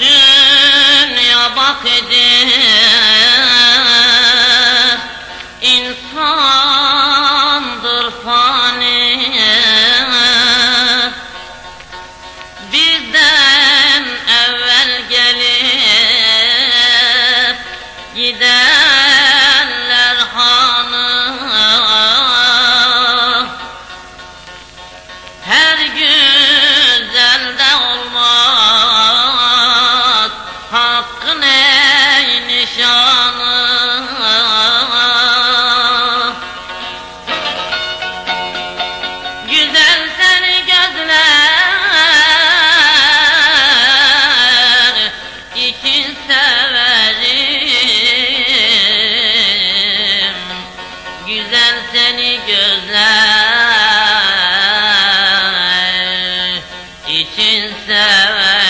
dünya bak Güzel seni gözler için severim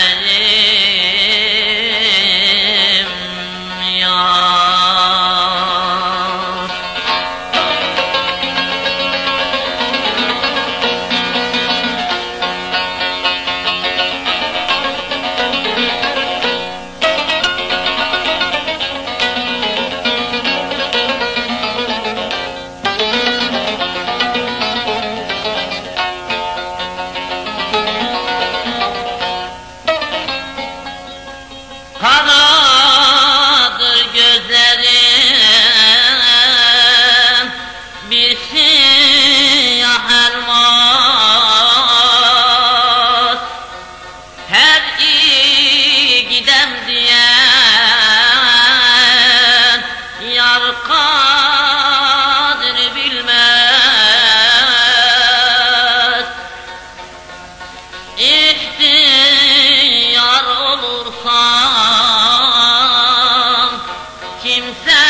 الإنسان